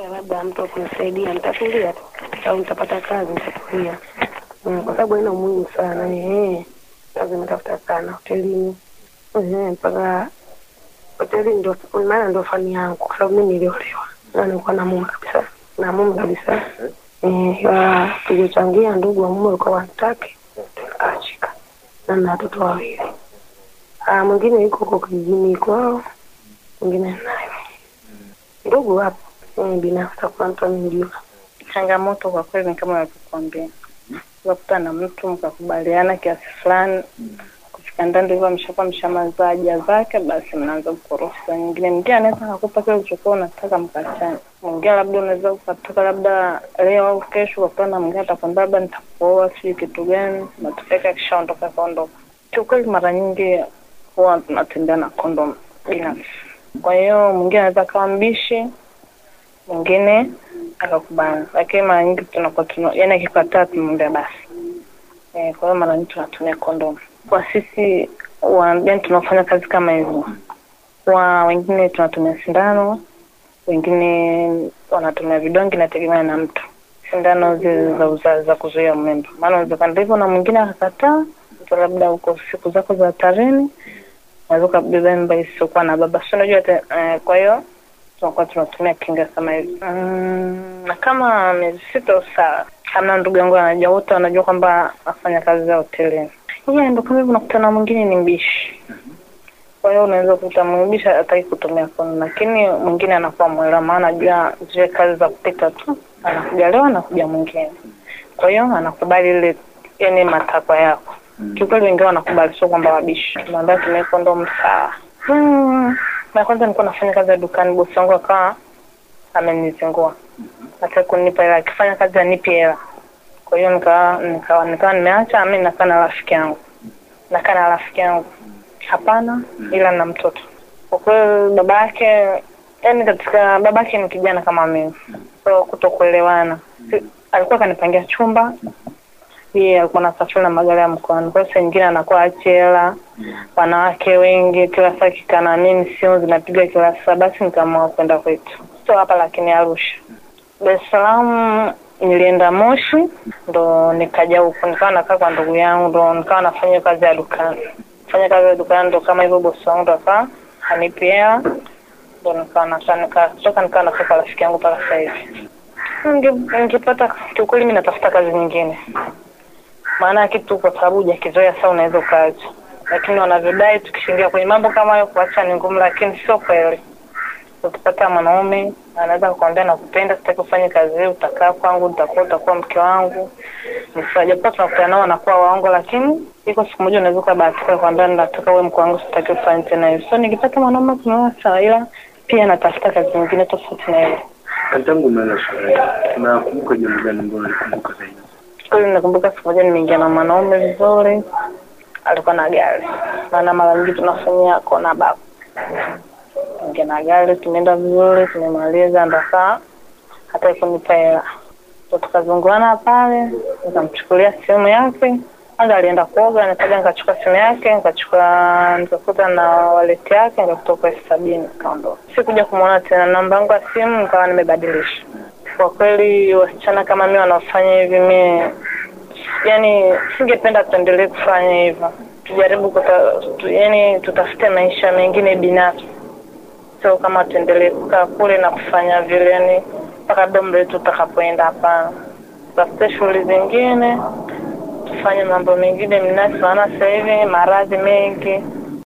nikipata labda mtu akunisaidia nitatulia tu, au nitapata kazi nitatulia, mm, kwa sababu haina umuhimu sana Ehe, kazi natafuta sana hotelini. Eh, mpaka hoteli maana fani yangu, kwa sababu mimi niliolewa na nilikuwa na mume kabisa, na mume kabisa. Eh, tulichangia ndugu wa mume nikaachika na na watoto wawili. Ah, mwingine yuko huko kijijini kwao, mwingine nayo ndugu hapo eh, binafsi kwa mtu anijua. Changamoto kwa kweli ni kama navyokuambia, ukakutana na mtu mkakubaliana kiasi fulani, kufika ndani ndio hivyo, mshakuwa mshamaliza haja zake, basi mnaanza kukorofa. Nyingine mwingine anaweza akakupa kile ulichokuwa unataka mkachana, mwingine labda unaweza ukataka labda leo au kesho, ukakuta na mwingine atakwambia labda nitakuoa sijui kitu gani, matokeo yake akishaondoka kaondoka. Kiukweli mara nyingi huwa tunatembea na kondom binafsi, kwa hiyo mwingine anaweza akawa mbishi mwingine akakubana, lakini mara nyingi tunakuwa tuna yani, akikataa tunamwambia basi. Eh, kwa hiyo mara nyingi tunatumia kondomu kwa sisi wa yani tunafanya kazi kama hizo. Wa wengine tunatumia sindano, wengine wanatumia vidonge, inategemea na mtu. Sindano zile za uzazi za kuzuia mimba, maana unaweza hivyo na mwingine akakataa, labda uko siku zako za hatarini, unaweza ukabeba mimba isiyokuwa na baba, si unajua eh, kwa hiyo tunakuwa tunatumia kinga kama hivi mm, na kama miezi sita usaa hamna ndugu yangu anajua, wote wanajua kwamba afanya kazi za hotelini. Yeah, ndo kama hivi unakutana mwingine ni mbishi, kwa hiyo unaweza kukuta mbishi hataki kutumia kono, lakini mwingine anakuwa mwelewa, maana anajua zile kazi za kupita tu, anakuja leo anakuja mwingine, kwa hiyo anakubali ile yani matakwa yako. Kiukweli wengine wanakubali, sio kwamba wabishi, naambia tumie kondomu msaa Hmm. Na kwanza nilikuwa nafanya kazi ya dukani, bosi wangu akawa amenizingua, hata kunipa hela, akifanya kazi anipi hela. Kwa hiyo nikawa nikawa nikawa nimeacha, mimi nakaa na rafiki yangu, nakaa na rafiki yangu, hapana, ila na mtoto. Kwa kweli baba yake, yani katika baba yake ni kijana kama mimi, so kutokuelewana. Alikuwa kanipangia chumba yeye alikuwa anasafiri na magari ya mkoani, kwa hiyo nyingine anakuwa achela hela. Wanawake wengi kila saa kikana nini, simu zinapiga kila saa, basi nikaamua kwenda kwetu, sio hapa lakini Arusha. Dar es Salaam nilienda Moshi, ndo nikaja huku, nikawa nakaa kwa ndugu yangu, ndo nikawa nafanya kazi ya dukani, fanya kazi ya dukani, ndo kama hivyo bosi wangu ndo akaa anipi hela, ndo nikawa nakaa nikatoka, nikawa nakaa kwa rafiki yangu mpaka sasa hivi. Ningepata kiukweli, mi natafuta kazi nyingine maana kitu kwa sababu hujakizoea sasa unaweza ukaacha, lakini wanavyodai tukishingia kwenye mambo kama hayo kuacha ni ngumu, lakini sio kweli. Ukipata mwanaume anaweza kukwambia nakupenda, sitaki ufanye kazi hii, utakaa kwangu, nitakuwa utakuwa mke wangu, ni sawa. Japokuwa tunakutana nao wanakuwa waongo, lakini iko siku moja unaweza ukabahatika kuambia nataka uwe mke wangu, sitaki ufanye tena hivi. So nikipata mwanaume tunaoa sawa, ila pia natafuta kazi nyingine tofauti na hiyo. Tangu umeanza shule, unakumbuka jambo gani ambalo ulikumbuka zaidi? Kweli nakumbuka siku moja nimeingia na mwanaume vizuri, alikuwa na gari, maana mara nyingi tunafanyia kona baba. Ingia na gari, tumeenda vizuri, tumemaliza, ndo saa hata kunipa hela, tukazunguana pale, nikamchukulia simu yake kwanza alienda kuoga, nikaja nikachukua simu yake, nikachukua nikakuta na waleti yake, nikakuta kwa elfu sabini nikaondoka. Sikuja kumwona tena, namba yangu ya simu nikawa nimebadilisha. Kwa kweli wasichana kama mi wanaofanya hivi, mi yani singependa tuendelee kufanya hivyo, tujaribu kuta, tu, yani tutafute maisha mengine binafsi, sio kama tuendelee kukaa kule na kufanya vile, yani mpaka domu letu utakapoenda. Hapana, tutafute shughuli zingine, tufanye mambo mengine binafsi, maana sasa hivi maradhi mengi